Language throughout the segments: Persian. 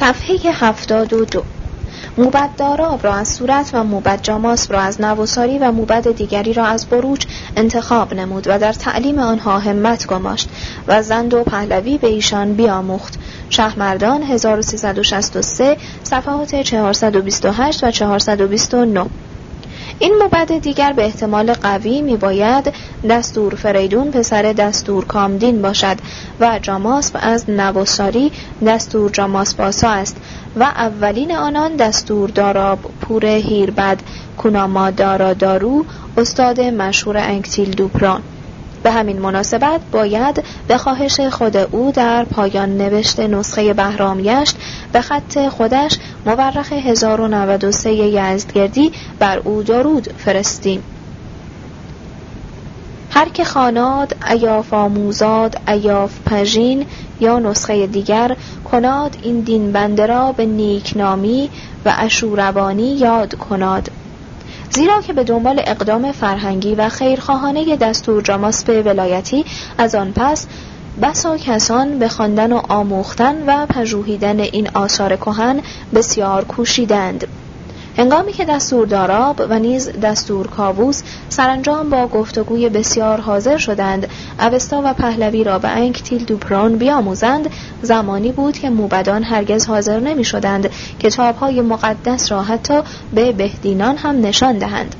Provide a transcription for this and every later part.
صفحه هفتاد و دو. موبد داراب را از صورت و موبد جاماس را از نوساری و موبد دیگری را از بروج انتخاب نمود و در تعلیم آنها همت گماشت و زند و پهلوی به ایشان بیاموخت. شهرمردان 1363 صفحات 428 و 429 این مبد دیگر به احتمال قوی می باید دستور فریدون پسر دستور کامدین باشد و جاماسب از نوساری دستور جاماس باسا است و اولین آنان دستور داراب پور هیربد کوناما دارا دارو استاد مشهور انکتیل دوپران. به همین مناسبت باید به خواهش خود او در پایان نوشته نسخه بهرامیشت به خط خودش مورخ 1093 یزدگردی بر او درود فرستیم. هر که خاناد ایاف آموزاد ایاف پژین یا نسخه دیگر کناد این دین بنده را به نیکنامی و اشوربانی یاد کناد. زیرا که به دنبال اقدام فرهنگی و خیرخواهانه دستور به ولایتی از آن پس بسا کسان به خواندن و آموختن و پژوهیدن این آثار کهن بسیار کوشیدند. هنگامی که دستور داراب و نیز دستور کاووس سرانجام با گفتگوی بسیار حاضر شدند اوستا و پهلوی را به انکتیل دوپران بیاموزند زمانی بود که موبدان هرگز حاضر نمی شدند کتابهای مقدس را حتی به بهدینان هم نشان دهند.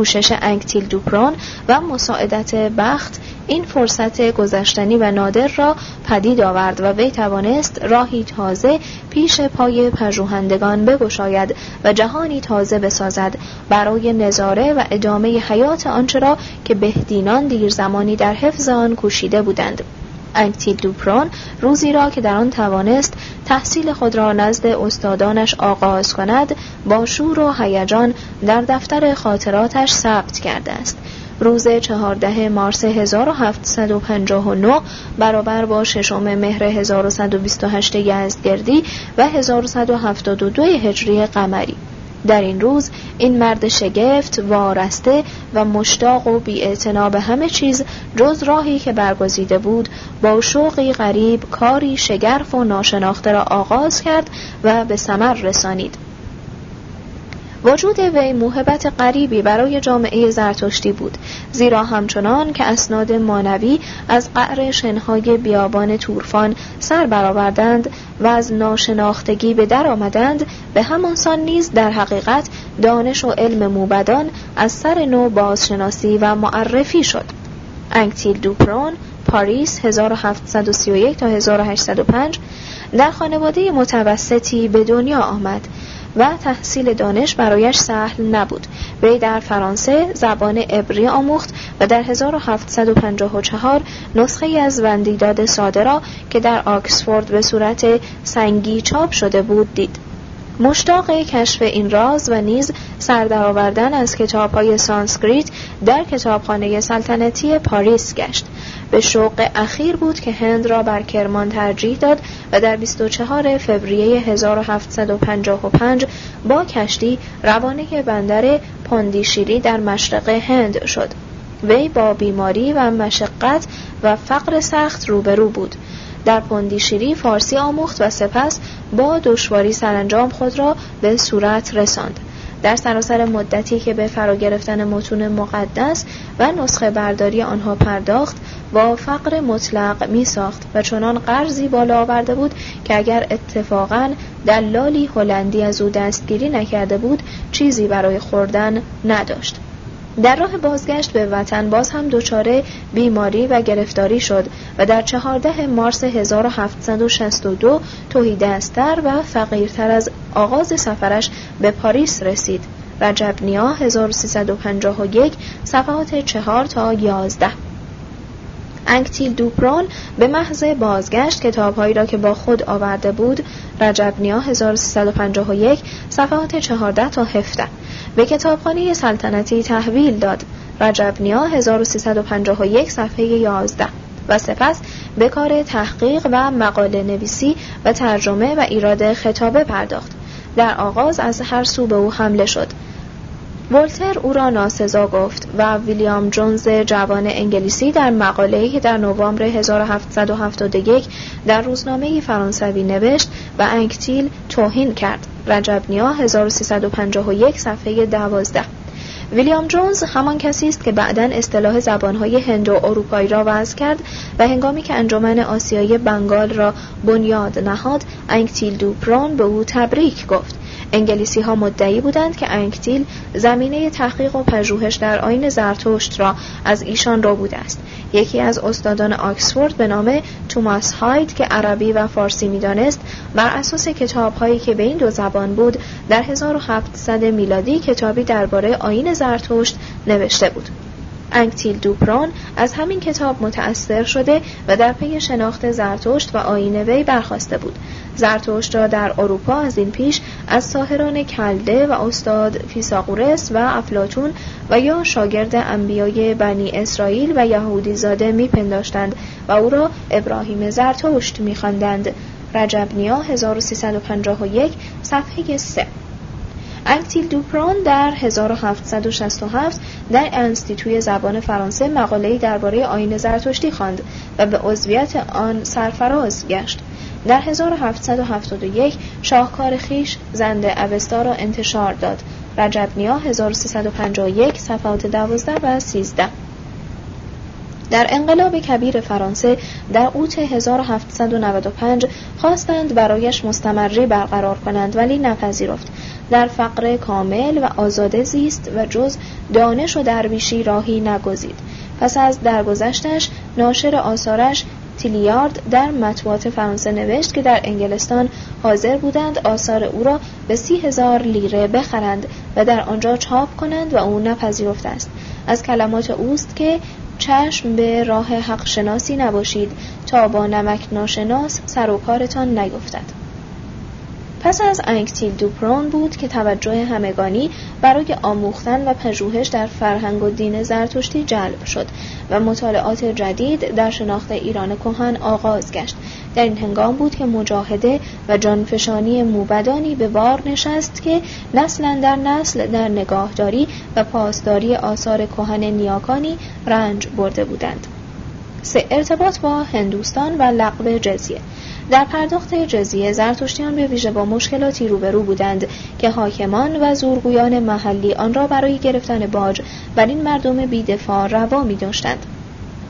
کوشش انکتیل دوپران و مساعدت بخت این فرصت گذشتنی و نادر را پدید آورد و وی توانست راهی تازه پیش پای پژوهندگان بگشاید و جهانی تازه بسازد. برای نظاره و ادامه حیات آنچه را که بهدینان دیر زمانی در حفظ آن کوشیده بودند. انکتیل دوپرون روزی را که در آن توانست تحصیل خود را نزد استادانش آغاز کند با شور و هیجان در دفتر خاطراتش ثبت کرده است. روز چهارده مارس 1759 برابر با ششم مهر 1128 یزدگردی و 1172 هجری قمری. در این روز این مرد شگفت وارسته و مشتاق و بی به همه چیز جز راهی که برگزیده بود با شوقی غریب کاری شگرف و ناشناخته را آغاز کرد و به ثمر رسانید. وجود وی موهبت غریبی برای جامعه زرتشتی بود زیرا همچنان که اسناد مانوی از قعر شنهای بیابان تورفان سر برآوردند و از ناشناختگی به در آمدند به همان سان نیز در حقیقت دانش و علم موبدان از سر نو بازشناسی و معرفی شد. انکتیل دوپرون پاریس 1731 تا 1805 در خانواده متوسطی به دنیا آمد. و تحصیل دانش برایش سهل نبود. وی در فرانسه زبان عبری آموخت و در 1754 نسخه از وندیداد ساده را که در آکسفورد به صورت سنگی چاپ شده بود دید. مشتاق کشف این راز و نیز سردرآوردن از کتابهای سانسکریت در کتابخانه سلطنتی پاریس گشت. به شوق اخیر بود که هند را بر کرمان ترجیح داد و در 24 فوریه 1755 با کشتی روانه بندر پاندیشیری در مشرق هند شد. وی با بیماری و مشقت و فقر سخت روبرو بود. در پندیشیری فارسی آموخت و سپس با دشواری سرانجام خود را به صورت رساند. در سراسر مدتی که به فرا گرفتن متون مقدس و نسخه برداری آنها پرداخت با فقر مطلق می ساخت و چنان قرضی بالا آورده بود که اگر اتفاقا دلالی هلندی از او دستگیری نکرده بود چیزی برای خوردن نداشت. در راه بازگشت به وطن باز هم دچار بیماری و گرفتاری شد و در چهارده مارس 1762 توهی دستر و فقیرتر از آغاز سفرش به پاریس رسید. رجب نیا 1351 صفحات چهار تا یازده. انکتیل دوپران به محض بازگشت کتابهایی را که با خود آورده بود رجب نیا 1351 صفحات 14 تا 17 به کتابخانه سلطنتی تحویل داد. رجب نیا 1351 صفحه 11 و سپس به کار تحقیق و مقاله نویسی و ترجمه و ایراد خطابه پرداخت. در آغاز از هر سو به او حمله شد. ولتر او را ناسزا گفت و ویلیام جونز جوان انگلیسی در مقاله‌ای که در نوامبر 1771 در روزنامه فرانسوی نوشت به انکتیل توهین کرد. رجب نیا 1351 صفحه 12 ویلیام جونز همان کسی است که بعدا اصطلاح زبانهای هند و اروپایی را وضع کرد و هنگامی که انجمن آسیایی بنگال را بنیاد نهاد انکتیل دوپرون به او تبریک گفت انگلیسی ها مدعی بودند که انکتیل زمینه تحقیق و پژوهش در آیین زرتشت را از ایشان را بوده است. یکی از استادان آکسفورد به نام توماس هاید که عربی و فارسی می‌دانست بر اساس کتاب هایی که به این دو زبان بود در 1700 میلادی کتابی درباره آیین زرتشت نوشته بود. انکتیل دوپران از همین کتاب متأثر شده و در پی شناخت زرتشت و آیین وی برخاسته بود. زرتشت را در اروپا از این پیش از ساحران کلده و استاد فیثاغورس و افلاطون و یا شاگرد انبیای بنی اسرائیل و یهودی زاده میپنداشتند و او را ابراهیم زرتشت میخواندند. رجب نیا 1351 صفحه 3 انکتیل دوپران در 1767 در انستیتوی زبان فرانسه مقاله‌ای درباره آین زرتشتی خواند و به عضویت آن سرفراز گشت. در 1771 شاهکار خیش زنده اوستا را انتشار داد. رجب نیا 1351 صفحات 12 و 13 در انقلاب کبیر فرانسه در اوت 1795 خواستند برایش مستمری برقرار کنند ولی نپذیرفت. در فقر کامل و آزاده زیست و جز دانش و درویشی راهی نگزید. پس از درگذشتش ناشر آثارش تیلیارد در مطبوعات فرانسه نوشت که در انگلستان حاضر بودند آثار او را به سی هزار لیره بخرند و در آنجا چاپ کنند و او نپذیرفته است. از کلمات اوست که چشم به راه حق شناسی نباشید تا با نمک ناشناس سر و کارتان نیفتد. پس از انکتیل دوپرون بود که توجه همگانی برای آموختن و پژوهش در فرهنگ و دین زرتشتی جلب شد و مطالعات جدید در شناخت ایران کهن آغاز گشت. در این هنگام بود که مجاهده و جانفشانی موبدانی به بار نشست که نسلا در نسل در نگاهداری و پاسداری آثار کهن نیاکانی رنج برده بودند. سه ارتباط با هندوستان و لقب جزیه. در پرداخت جزیه زرتشتیان به ویژه با مشکلاتی روبرو بودند که حاکمان و زورگویان محلی آن را برای گرفتن باج بر این مردم بیدفاع روا می داشتند.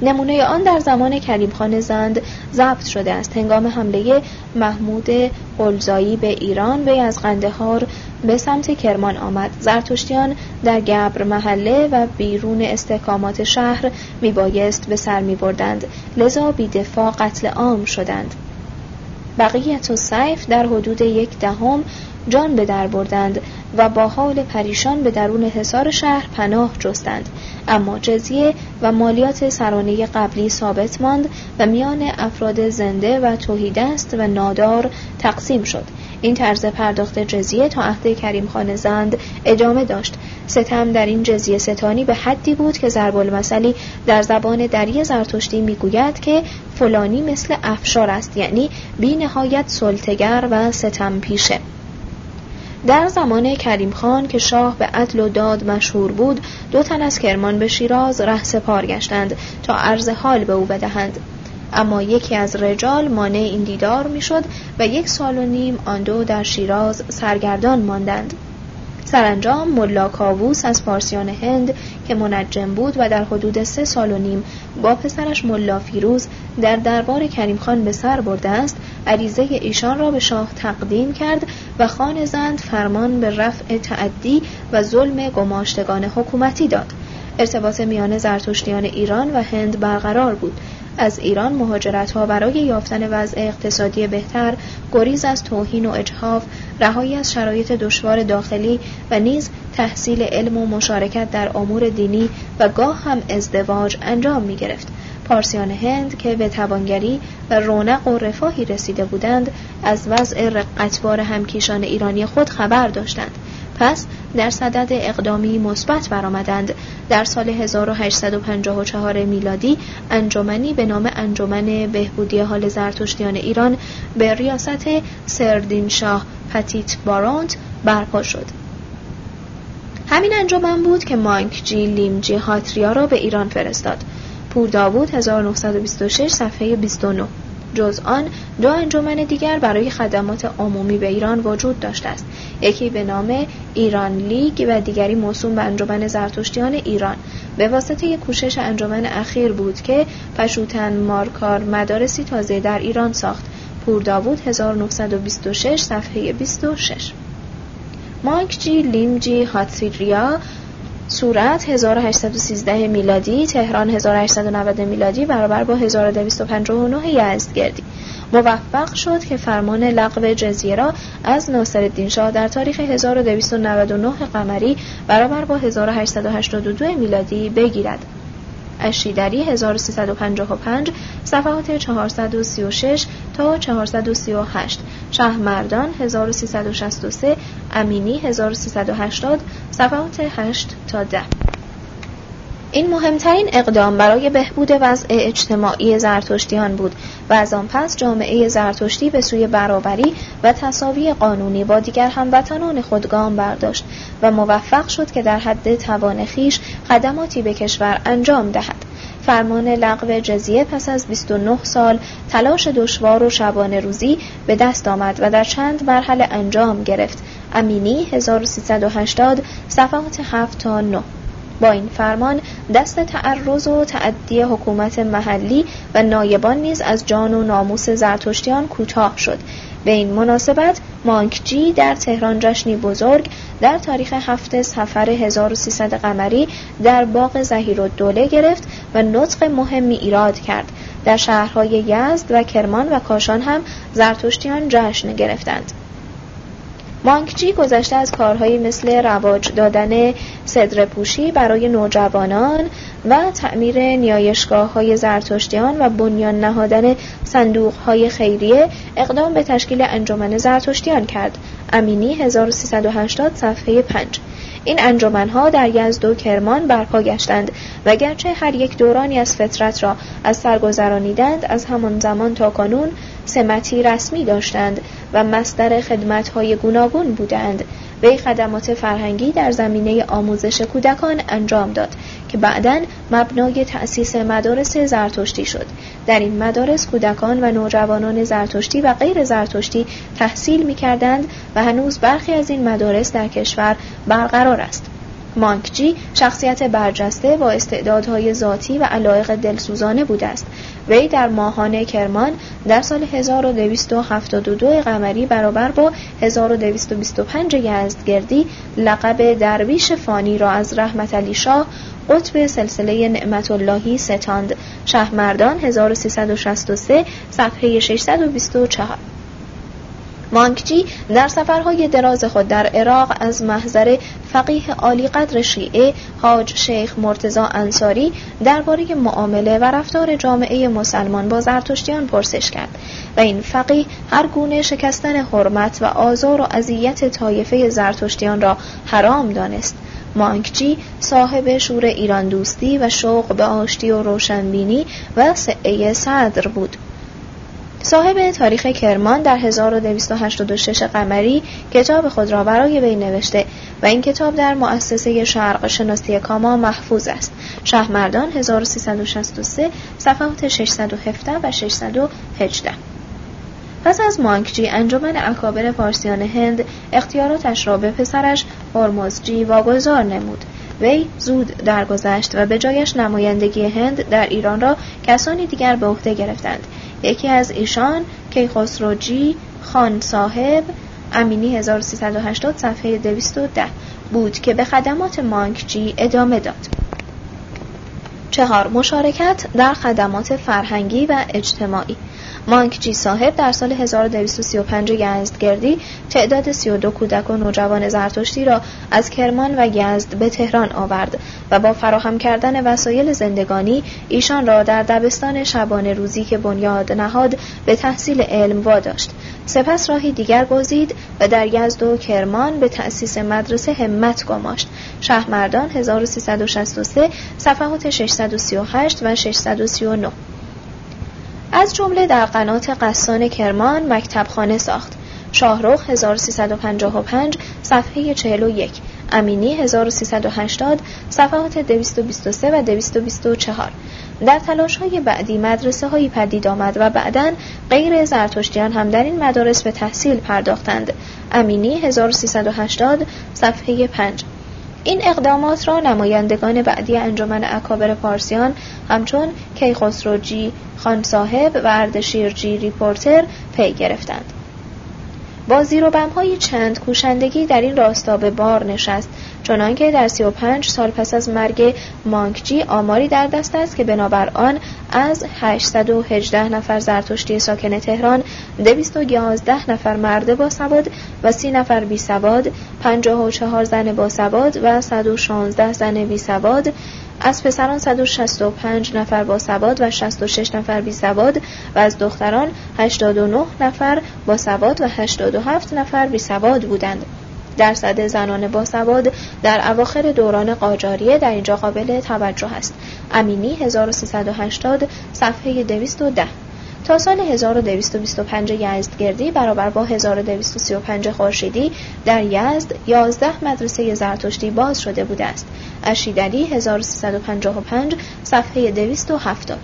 نمونه آن در زمان کریم خان زند ضبط شده است. هنگام حمله محمود قلزایی به ایران وی از قندهار به سمت کرمان آمد. زرتشتیان در گبر محله و بیرون استحکامات شهر میبایست به سر می بردند لذا بیدفاع قتل عام شدند. بقیت و سیف در حدود یک دهم جان به در بردند و با حال پریشان به درون حصار شهر پناه جستند. اما جزیه و مالیات سرانه قبلی ثابت ماند و میان افراد زنده و توهیدست و نادار تقسیم شد. این طرز پرداخت جزیه تا عهد کریم خان زند ادامه داشت. ستم در این جزیه ستانی به حدی بود که ضرب المثلی در زبان دری زرتشتی می‌گوید که فلانی مثل افشار است یعنی بی نهایت سلطگر و ستم پیشه. در زمان کریم خان که شاه به عدل و داد مشهور بود دو تن از کرمان به شیراز ره سپار گشتند تا عرض حال به او بدهند. اما یکی از رجال مانع این دیدار می‌شد و یک سال و نیم آن دو در شیراز سرگردان ماندند. سرانجام ملا کاووس از پارسیان هند که منجم بود و در حدود سه سال و نیم با پسرش ملا فیروز در دربار کریم خان به سر برده است عریضه ایشان را به شاه تقدیم کرد و خان زند فرمان به رفع تعدی و ظلم گماشتگان حکومتی داد. ارتباط میان زرتشتیان ایران و هند برقرار بود. از ایران مهاجرت ها برای یافتن وضع اقتصادی بهتر گریز از توهین و اجحاف رهایی از شرایط دشوار داخلی و نیز تحصیل علم و مشارکت در امور دینی و گاه هم ازدواج انجام می گرفت پارسیان هند که به توانگری و رونق و رفاهی رسیده بودند از وضع رقتبار همکیشان ایرانی خود خبر داشتند. پس در صدد اقدامی مثبت برآمدند. در سال 1854 میلادی انجمنی به نام انجمن بهبودی حال زرتشتیان ایران به ریاست سردین شاه پتیت بارونت برپا شد. همین انجمن بود که مانکجی لیمجی هاتریا را به ایران فرستاد. پور داوود 1926 صفحه 29 جز آن دو انجمن دیگر برای خدمات عمومی به ایران وجود داشته است. یکی به نام ایران لیگ و دیگری موسوم به انجمن زرتشتیان ایران. به واسطه کوشش انجمن اخیر بود که پشوتن مارکار مدارسی تازه در ایران ساخت. پور داوود 1926 صفحه 26 مانکجی لیمجی هاتسیریا صورت 1813 میلادی تهران 1890 میلادی برابر با 1259 یزدگردی موفق شد که فرمان لغو جزیه را از ناصرالدین شاه در تاریخ 1299 قمری برابر با 1882 میلادی بگیرد. اشیدری 1355 صفحات 436 تا 438 شهرمردان 1363 امینی 1380 صفحات 8 تا 10 این مهمترین اقدام برای بهبود وضع اجتماعی زرتشتیان بود و از آن پس جامعه زرتشتی به سوی برابری و تصاوی قانونی با دیگر هموطنان خود گام برداشت و موفق شد که در حد توان خیش خدماتی به کشور انجام دهد. فرمان لغو جزیه پس از 29 سال تلاش دشوار و شبانه روزی به دست آمد و در چند مرحله انجام گرفت. امینی 1380 صفحات 7 تا 9 با این فرمان دست تعرض و تعدی حکومت محلی و نایبان نیز از جان و ناموس زرتشتیان کوتاه شد. به این مناسبت مانکجی در تهران جشنی بزرگ در تاریخ هفته سفر 1300 قمری در باغ زهیر دوله گرفت و نطق مهمی ایراد کرد. در شهرهای یزد و کرمان و کاشان هم زرتشتیان جشن گرفتند. مانکجی گذشته از کارهایی مثل رواج دادن صدر پوشی برای نوجوانان و تعمیر نیایشگاه های زرتشتیان و بنیان نهادن صندوق های خیریه اقدام به تشکیل انجمن زرتشتیان کرد. امینی 1380 صفحه 5 این انجمنها در یزد و کرمان برپا گشتند و گرچه هر یک دورانی از فطرت را از سر گذرانیدند از همان زمان تا کنون سمتی رسمی داشتند و مصدر خدمت‌های گوناگون بودند. وی خدمات فرهنگی در زمینه آموزش کودکان انجام داد که بعدا مبنای تأسیس مدارس زرتشتی شد. در این مدارس کودکان و نوجوانان زرتشتی و غیر زرتشتی تحصیل می کردند و هنوز برخی از این مدارس در کشور برقرار است. مانکجی شخصیت برجسته با استعدادهای ذاتی و علایق دلسوزانه بوده است. وی در ماهانه کرمان در سال 1272 قمری برابر با 1225 یزدگردی لقب درویش فانی را از رحمت علی شاه قطب سلسله نعمت اللهی ستاند. شهرمردان 1363 صفحه 624 مانکجی در سفرهای دراز خود در عراق از محضر فقیه عالی قدر شیعه حاج شیخ مرتزا انصاری درباره معامله و رفتار جامعه مسلمان با زرتشتیان پرسش کرد و این فقیه هر گونه شکستن حرمت و آزار و اذیت طایفه زرتشتیان را حرام دانست. مانکجی صاحب شور ایران دوستی و شوق به آشتی و روشنبینی و سعه صدر بود. صاحب تاریخ کرمان در 1286 قمری کتاب خود را برای وی نوشته و این کتاب در مؤسسه شرق شناسی کاما محفوظ است. شهرمردان 1363 صفحات 617 و 618 پس از مانکجی انجمن اکابر فارسیان هند اختیاراتش را به پسرش هرمزجی واگذار نمود. وی زود درگذشت و به جایش نمایندگی هند در ایران را کسانی دیگر به عهده گرفتند یکی از ایشان کیخسروجی خان صاحب امینی 1380 صفحه 210 بود که به خدمات مانکجی ادامه داد. چهار مشارکت در خدمات فرهنگی و اجتماعی مانکجی صاحب در سال 1235 یزدگردی تعداد 32 کودک و نوجوان زرتشتی را از کرمان و یزد به تهران آورد و با فراهم کردن وسایل زندگانی ایشان را در دبستان شبانه روزی که بنیاد نهاد به تحصیل علم واداشت. سپس راهی دیگر گزید و در یزد و کرمان به تأسیس مدرسه همت گماشت. شهرمردان 1363 صفحات 638 و 639 از جمله در قنات قسان کرمان مکتب خانه ساخت شاهروخ 1355 صفحه 41 امینی 1380 صفحات 223 و 224 در تلاش های بعدی مدرسه هایی پدید آمد و بعدا غیر زرتشتیان هم در این مدارس به تحصیل پرداختند. امینی 1380 صفحه 5 این اقدامات را نمایندگان بعدی انجمن اکابر پارسیان همچون کیخسروجی، خان صاحب و اردشیرجی ریپورتر پی گرفتند. با زیر و های چند کوشندگی در این راستا به بار نشست چنانکه در 35 سال پس از مرگ مانکجی آماری در دست است که بنابر آن از 818 نفر زرتشتی ساکن تهران 211 نفر مرد با سواد و 30 نفر بی سواد 54 زن با سواد و 116 زن بی سواد از پسران 165 نفر با سواد و 66 نفر بی سواد و از دختران 89 نفر با سواد و 87 نفر بی سواد بودند. درصد زنان با سواد در اواخر دوران قاجاریه در اینجا قابل توجه است. امینی 1380 صفحه 210 تا سال 1225 یزدگردی برابر با 1235 خورشیدی در یزد 11 مدرسه زرتشتی باز شده بوده است. اشیدلی 1355 صفحه 270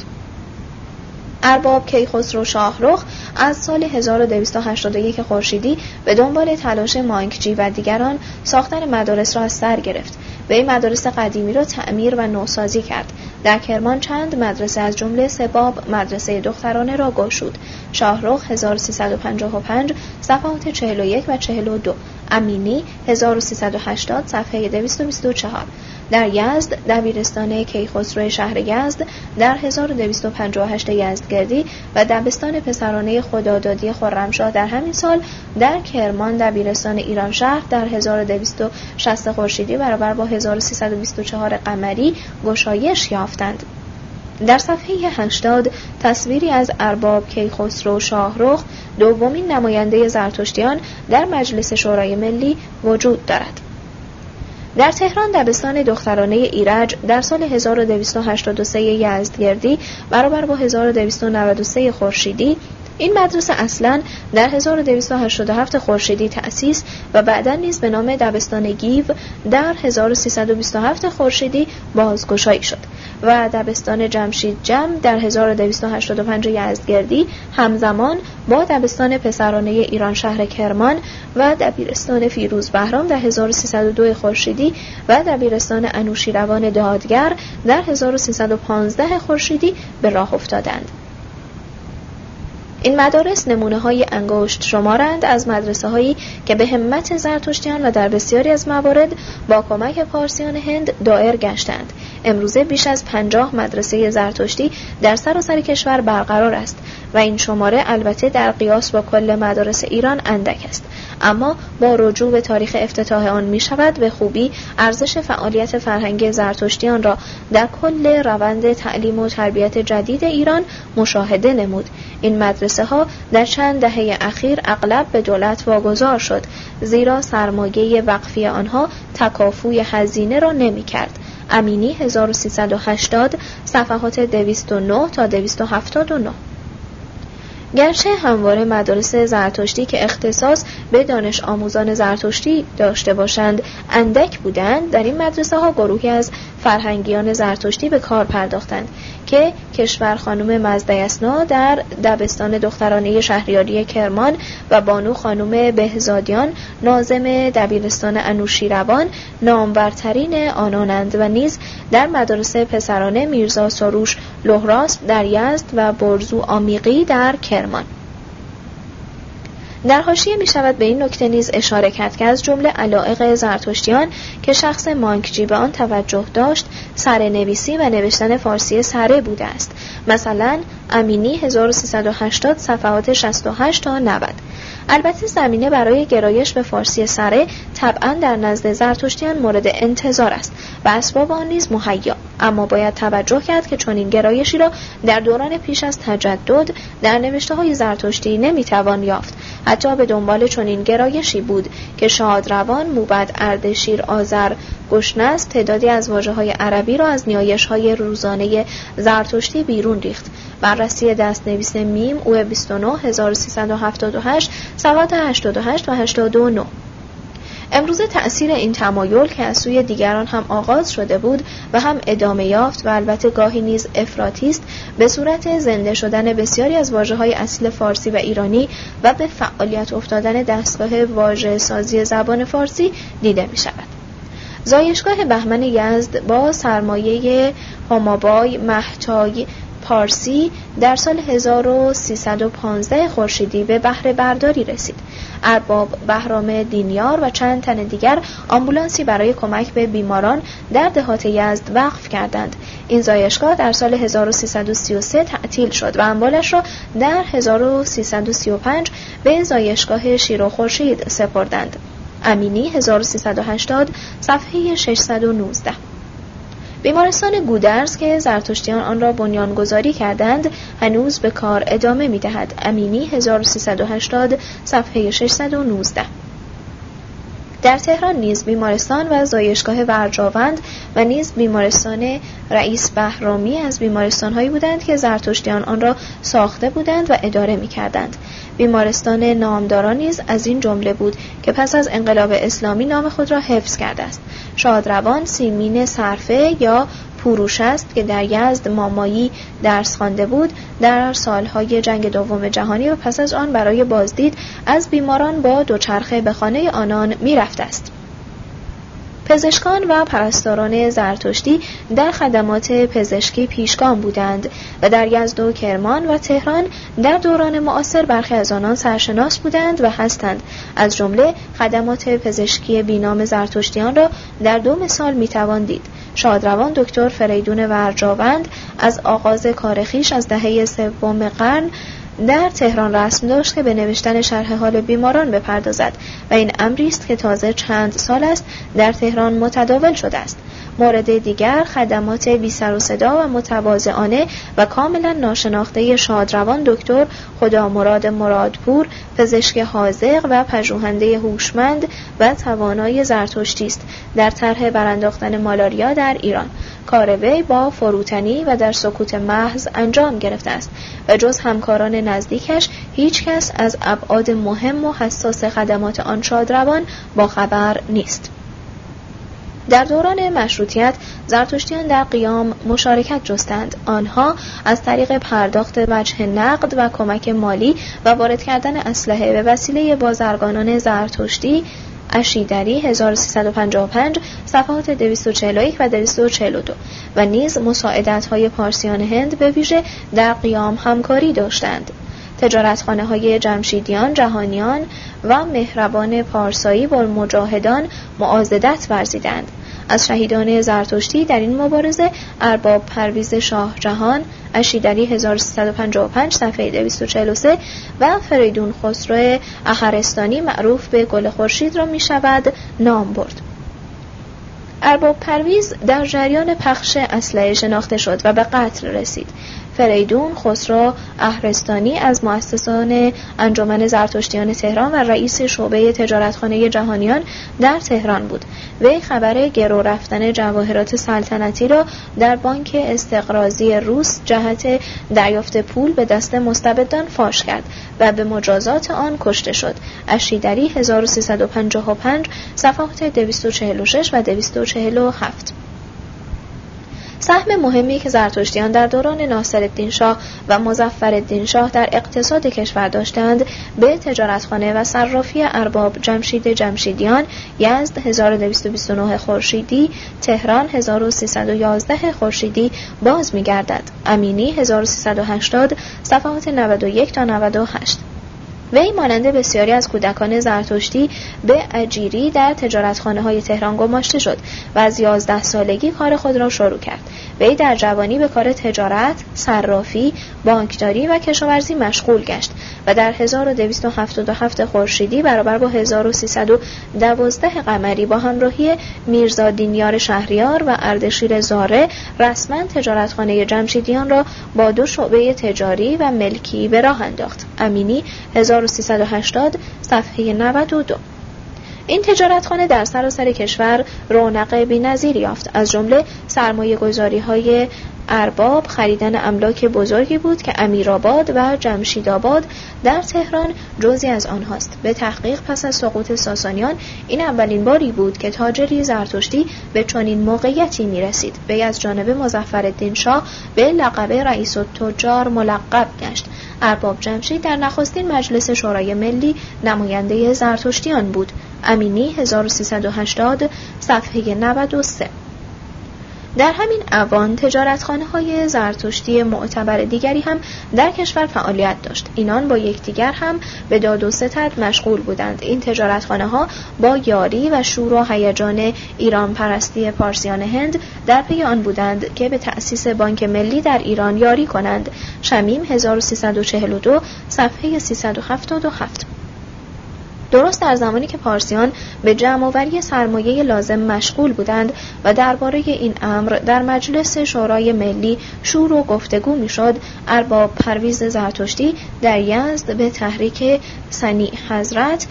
ارباب کیخسرو شاهرخ از سال 1281 خورشیدی به دنبال تلاش مانکجی و دیگران ساختن مدارس را از سر گرفت و این مدارس قدیمی را تعمیر و نوسازی کرد. در کرمان چند مدرسه از جمله سباب مدرسه دخترانه را گشود شاهرخ 1355 صفحات 41 و 42 امینی 1380 صفحه 224 در یزد دبیرستان کیخسرو شهر یزد در 1258 یزدگردی و دبستان پسرانه خدادادی خرمشاه. در همین سال در کرمان دبیرستان ایران شهر در 1260 خورشیدی برابر با 1324 قمری گشایش یافتند. در صفحه 80 تصویری از ارباب کیخسرو شاهرخ دومین نماینده زرتشتیان در مجلس شورای ملی وجود دارد. در تهران دبستان دخترانه ایرج در سال 1283 یزدگردی برابر با 1293 خورشیدی این مدرسه اصلا در 1287 خورشیدی تأسیس و بعدا نیز به نام دبستان گیو در 1327 خورشیدی بازگشایی شد و دبستان جمشید جم در 1285 یزدگردی همزمان با دبستان پسرانه ایران شهر کرمان و دبیرستان فیروز بهرام در 1302 خورشیدی و دبیرستان انوشیروان دادگر در 1315 خورشیدی به راه افتادند. این مدارس نمونه های انگشت شمارند از مدرسه هایی که به همت زرتشتیان و در بسیاری از موارد با کمک پارسیان هند دائر گشتند. امروزه بیش از پنجاه مدرسه زرتشتی در سراسر کشور برقرار است. و این شماره البته در قیاس با کل مدارس ایران اندک است. اما با رجوع به تاریخ افتتاح آن می شود به خوبی ارزش فعالیت فرهنگی زرتشتیان را در کل روند تعلیم و تربیت جدید ایران مشاهده نمود. این مدرسه ها در چند دهه اخیر اغلب به دولت واگذار شد زیرا سرمایه وقفی آنها تکافوی هزینه را نمی کرد. امینی 1380 صفحات 209 تا 279 گرچه همواره مدارس زرتشتی که اختصاص به دانش آموزان زرتشتی داشته باشند اندک بودند در این مدرسه ها گروهی از فرهنگیان زرتشتی به کار پرداختند. که کشور خانم مزدیسنا در دبستان دخترانه شهریاری کرمان و بانو خانم بهزادیان نازم دبیرستان انوشیروان نامورترین آنانند و نیز در مدارس پسرانه میرزا سروش لهراست در یزد و برزو آمیقی در کرمان. در حاشیه می شود به این نکته نیز اشاره کرد که از جمله علائق زرتشتیان که شخص مانکجی به آن توجه داشت سر نویسی و نوشتن فارسی سره بوده است. مثلا امینی 1380 صفحات 68 تا 90 البته زمینه برای گرایش به فارسی سره طبعا در نزد زرتشتیان مورد انتظار است و اسباب آن نیز مهیا. اما باید توجه کرد که چنین گرایشی را در دوران پیش از تجدد در نوشته های زرتشتی نمی‌توان یافت. حتی به دنبال چنین گرایشی بود که شادروان موبد اردشیر آذر گشنست تعدادی از واجه های عربی را از نیایش های روزانه زرتشتی بیرون ریخت بررسی دست نویس میم او 29 1378 سواد 88 و 89 امروزه تأثیر این تمایل که از سوی دیگران هم آغاز شده بود و هم ادامه یافت و البته گاهی نیز افراطی است به صورت زنده شدن بسیاری از واژه های اصل فارسی و ایرانی و به فعالیت افتادن دستگاه واژه سازی زبان فارسی دیده می شود. زایشگاه بهمن یزد با سرمایه هامابای محتای پارسی در سال 1315 خورشیدی به بهره برداری رسید. ارباب بهرام دینیار و چند تن دیگر آمبولانسی برای کمک به بیماران در دهات یزد وقف کردند. این زایشگاه در سال 1333 تعطیل شد و اموالش را در 1335 به زایشگاه شیر و خورشید سپردند. امینی 1380 صفحه 619 بیمارستان گودرز که زرتشتیان آن را بنیانگذاری کردند هنوز به کار ادامه می دهد. امینی 1380 صفحه 619 در تهران نیز بیمارستان و زایشگاه ورجاوند و نیز بیمارستان رئیس بهرامی از بیمارستانهایی بودند که زرتشتیان آن را ساخته بودند و اداره می کردند. بیمارستان نامداران نیز از این جمله بود که پس از انقلاب اسلامی نام خود را حفظ کرده است شادروان سیمین صرفه یا پوروش است که در یزد مامایی درس خوانده بود. در سالهای جنگ دوم جهانی و پس از آن برای بازدید از بیماران با دوچرخه به خانه آنان می‌رفته است. پزشکان و پرستاران زرتشتی در خدمات پزشکی پیشگام بودند و در یزد و کرمان و تهران در دوران معاصر برخی از آنان سرشناس بودند و هستند. از جمله خدمات پزشکی بینام زرتشتیان را در دو مثال می‌توان دید. شادروان دکتر فریدون ورجاوند از آغاز کارخیش از دهه سوم قرن در تهران رسم داشت که به نوشتن شرح حال بیماران بپردازد و این امری است که تازه چند سال است در تهران متداول شده است. مورد دیگر خدمات بی سر و صدا و متواضعانه و کاملا ناشناخته شادروان دکتر خدا مراد مرادپور پزشک حاضق و پژوهنده هوشمند و توانای زرتشتی است در طرح برانداختن مالاریا در ایران. کار وی با فروتنی و در سکوت محض انجام گرفته است و جز همکاران نزدیکش هیچ کس از ابعاد مهم و حساس خدمات آن شادروان با خبر نیست. در دوران مشروطیت زرتشتیان در قیام مشارکت جستند آنها از طریق پرداخت وجه نقد و کمک مالی و وارد کردن اسلحه به وسیله بازرگانان زرتشتی اشیدری 1355 صفحات 241 و 242 و نیز مساعدت های پارسیان هند به ویژه در قیام همکاری داشتند تجارتخانه های جمشیدیان، جهانیان و مهربان پارسایی با مجاهدان معازدت ورزیدند. از شهیدان زرتشتی در این مبارزه ارباب پرویز شاه جهان اشیدری 1355 صفحه 243 و فریدون خسرو اخرستانی معروف به گل خورشید را می شود نام برد. ارباب پرویز در جریان پخش اسلحه شناخته شد و به قتل رسید فریدون خسرو اهرستانی از مؤسسان انجمن زرتشتیان تهران و رئیس شعبه تجارتخانه جهانیان در تهران بود. وی خبر گرو رفتن جواهرات سلطنتی را در بانک استقرازی روس جهت دریافت پول به دست مستبدان فاش کرد و به مجازات آن کشته شد. اشیدری 1355 صفحات 246 و 247 سهم مهمی که زرتشتیان در دوران ناصرالدین شاه و مظفرالدین شاه در اقتصاد کشور داشتند به تجارتخانه و صرافی ارباب جمشید جمشیدیان یزد 1229 خورشیدی تهران 1311 خورشیدی باز می‌گردد. امینی 1380 صفحات 91 تا 98 وی مانند بسیاری از کودکان زرتشتی به اجیری در تجارتخانه های تهران گماشته شد و از یازده سالگی کار خود را شروع کرد. وی در جوانی به کار تجارت، صرافی، بانکداری و کشاورزی مشغول گشت و در 1277 خورشیدی برابر با 1312 قمری با همراهی میرزا دینیار شهریار و اردشیر زاره رسما تجارتخانه جمشیدیان را با دو شعبه تجاری و ملکی به راه انداخت. امینی 1380 صفحه 92 این تجارتخانه در سراسر کشور رونق بی‌نظیری یافت. از جمله سرمایه گذاری های ارباب خریدن املاک بزرگی بود که امیرآباد و جمشیدآباد در تهران جزی از آنهاست. به تحقیق پس از سقوط ساسانیان این اولین باری بود که تاجری زرتشتی به چنین موقعیتی می رسید وی از جانب مظفرالدین شاه به لقب رئیس التجار ملقب گشت. ارباب جمشید در نخستین مجلس شورای ملی نماینده زرتشتیان بود. امینی 1380 صفحه 93 در همین اوان تجارتخانه های زرتشتی معتبر دیگری هم در کشور فعالیت داشت. اینان با یکدیگر هم به داد و ستد مشغول بودند. این تجارتخانه ها با یاری و شور و هیجان ایران پرستی پارسیان هند در پی آن بودند که به تأسیس بانک ملی در ایران یاری کنند. شمیم 1342 صفحه 377 درست در زمانی که پارسیان به جمع سرمایه لازم مشغول بودند و درباره این امر در مجلس شورای ملی شور و گفتگو می‌شد ارباب پرویز زرتشتی در یزد به تحریک سنی حضرت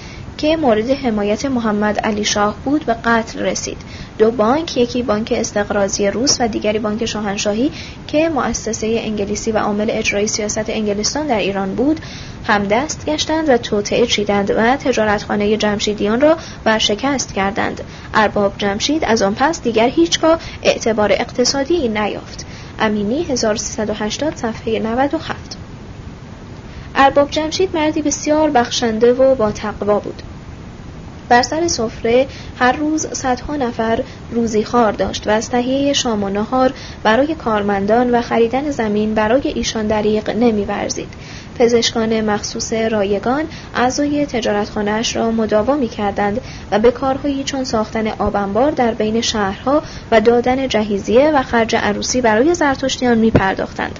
که مورد حمایت محمد علی شاه بود به قتل رسید. دو بانک یکی بانک استقراضی روس و دیگری بانک شاهنشاهی که مؤسسه انگلیسی و عامل اجرایی سیاست انگلستان در ایران بود همدست گشتند و توطعه چیدند و تجارتخانه جمشیدیان را ورشکست کردند. ارباب جمشید از آن پس دیگر هیچگاه اعتبار اقتصادی نیافت. امینی 1380 صفحه 97 ارباب جمشید مردی بسیار بخشنده و با تقوا بود. بر سر سفره هر روز صدها نفر روزی خار داشت و از تهیه شام و نهار برای کارمندان و خریدن زمین برای ایشان دریق نمیورزید پزشکان مخصوص رایگان اعضای تجارتخانهاش را مداوا می کردند و به کارهایی چون ساختن آبنبار در بین شهرها و دادن جهیزیه و خرج عروسی برای زرتشتیان می پرداختند.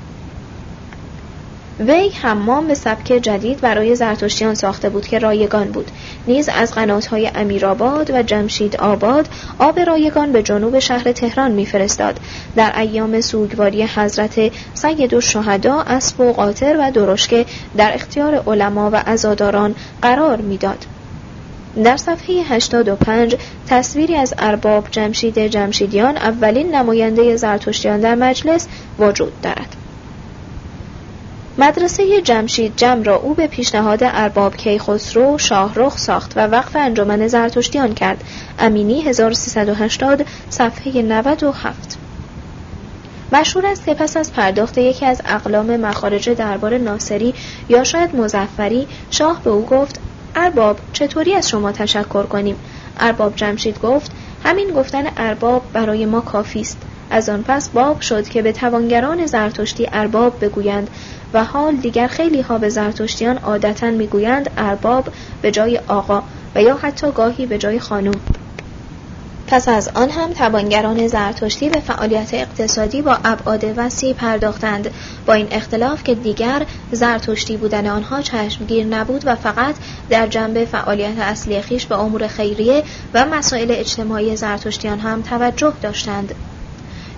وی حمام به سبک جدید برای زرتشتیان ساخته بود که رایگان بود. نیز از قناتهای امیرآباد و جمشید آباد آب رایگان به جنوب شهر تهران میفرستاد. در ایام سوگواری حضرت سید شهدا اسب و قاطر و درشکه در اختیار علما و عزاداران قرار می‌داد. در صفحه 85 تصویری از ارباب جمشید جمشیدیان اولین نماینده زرتشتیان در مجلس وجود دارد. مدرسه جمشید جم را او به پیشنهاد ارباب کیخسرو شاهرخ ساخت و وقف انجمن زرتشتیان کرد. امینی 1380 صفحه 97 مشهور است که پس از پرداخت یکی از اقلام مخارج دربار ناصری یا شاید مزفری شاه به او گفت ارباب چطوری از شما تشکر کنیم؟ ارباب جمشید گفت همین گفتن ارباب برای ما کافی است. از آن پس باب شد که به توانگران زرتشتی ارباب بگویند و حال دیگر خیلی ها به زرتشتیان عادتا می‌گویند ارباب به جای آقا و یا حتی گاهی به جای خانم. پس از آن هم توانگران زرتشتی به فعالیت اقتصادی با ابعاد وسیع پرداختند. با این اختلاف که دیگر زرتشتی بودن آنها چشمگیر نبود و فقط در جنبه فعالیت اصلی خیش به امور خیریه و مسائل اجتماعی زرتشتیان هم توجه داشتند.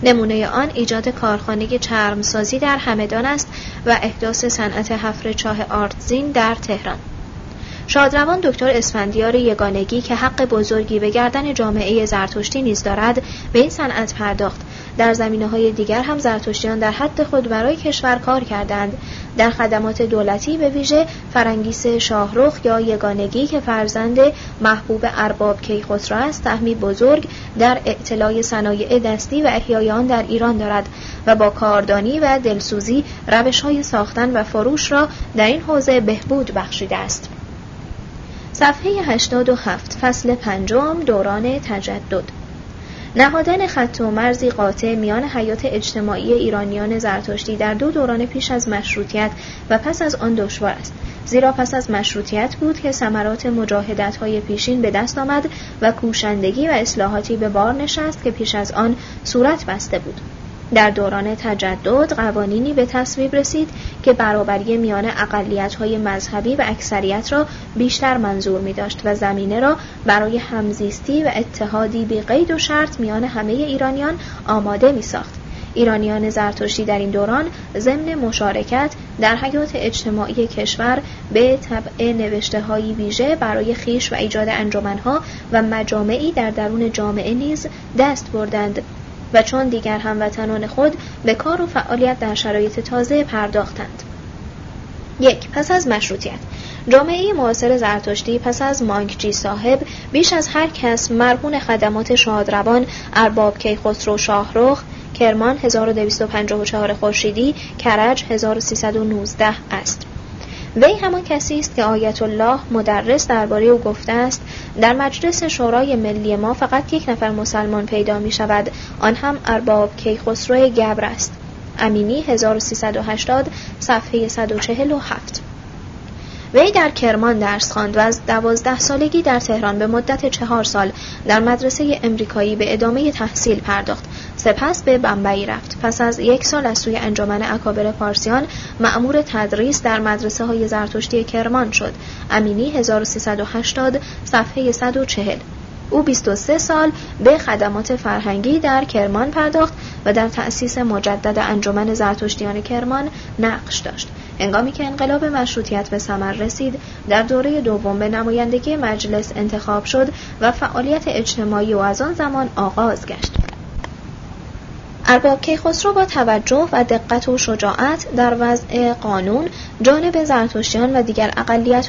نمونه آن ایجاد کارخانه چرمسازی در همدان است و احداث صنعت حفر چاه آرتزین در تهران. شادروان دکتر اسفندیار یگانگی که حق بزرگی به گردن جامعه زرتشتی نیز دارد به این صنعت پرداخت. در زمینه های دیگر هم زرتشتیان در حد خود برای کشور کار کردند. در خدمات دولتی به ویژه فرنگیس شاهرخ یا یگانگی که فرزند محبوب ارباب کیخسرو است سهمی بزرگ در اعتلای صنایع دستی و احیای آن در ایران دارد و با کاردانی و دلسوزی روش های ساختن و فروش را در این حوزه بهبود بخشیده است. صفحه 87 فصل پنجم دوران تجدد. نهادن خط و مرزی قاطع میان حیات اجتماعی ایرانیان زرتشتی در دو دوران پیش از مشروطیت و پس از آن دشوار است. زیرا پس از مشروطیت بود که ثمرات مجاهدت های پیشین به دست آمد و کوشندگی و اصلاحاتی به بار نشست که پیش از آن صورت بسته بود. در دوران تجدد قوانینی به تصویب رسید که برابری میان های مذهبی و اکثریت را بیشتر منظور می داشت و زمینه را برای همزیستی و اتحادی بی قید و شرط میان همه ایرانیان آماده می ساخت. ایرانیان زرتشتی در این دوران ضمن مشارکت در حیات اجتماعی کشور به طبع نوشته های ویژه برای خیش و ایجاد انجمنها و مجامعی در درون جامعه نیز دست بردند و چون دیگر هموطنان خود به کار و فعالیت در شرایط تازه پرداختند. یک پس از مشروطیت. جامعه معاصر زرتشتی پس از مانکجی صاحب بیش از هر کس مرهون خدمات شادروان ارباب کیخسرو شاهرخ کرمان 1254 خورشیدی کرج 1319 است. وی همان کسی است که آیت الله مدرس درباره او گفته است در مجلس شورای ملی ما فقط یک نفر مسلمان پیدا می شود آن هم ارباب کیخسرو گبر است. امینی 1380 صفحه 147 وی در کرمان درس خواند و از دوازده سالگی در تهران به مدت چهار سال در مدرسه امریکایی به ادامه تحصیل پرداخت. سپس به بمبئی رفت. پس از یک سال از سوی انجمن اکابر پارسیان مأمور تدریس در مدرسه های زرتشتی کرمان شد. امینی 1380 صفحه 140 او 23 سال به خدمات فرهنگی در کرمان پرداخت و در تأسیس مجدد انجمن زرتشتیان کرمان نقش داشت. هنگامی که انقلاب مشروطیت به ثمر رسید در دوره دوم به نمایندگی مجلس انتخاب شد و فعالیت اجتماعی و از آن زمان آغاز گشت ارباب کیخسرو با توجه و دقت و شجاعت در وضع قانون جانب زرتشتیان و دیگر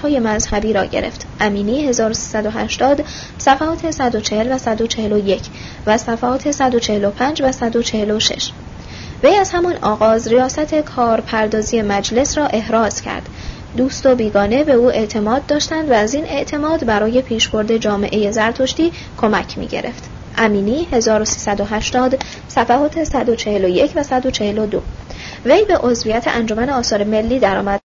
های مذهبی را گرفت. امینی 1380 صفحات 140 و 141 و صفحات 145 و 146 وی از همان آغاز ریاست کارپردازی مجلس را احراز کرد. دوست و بیگانه به او اعتماد داشتند و از این اعتماد برای پیشبرد جامعه زرتشتی کمک می گرفت. امینی 1380 صفحات 141 و 142 وی به عضویت انجمن آثار ملی درآمد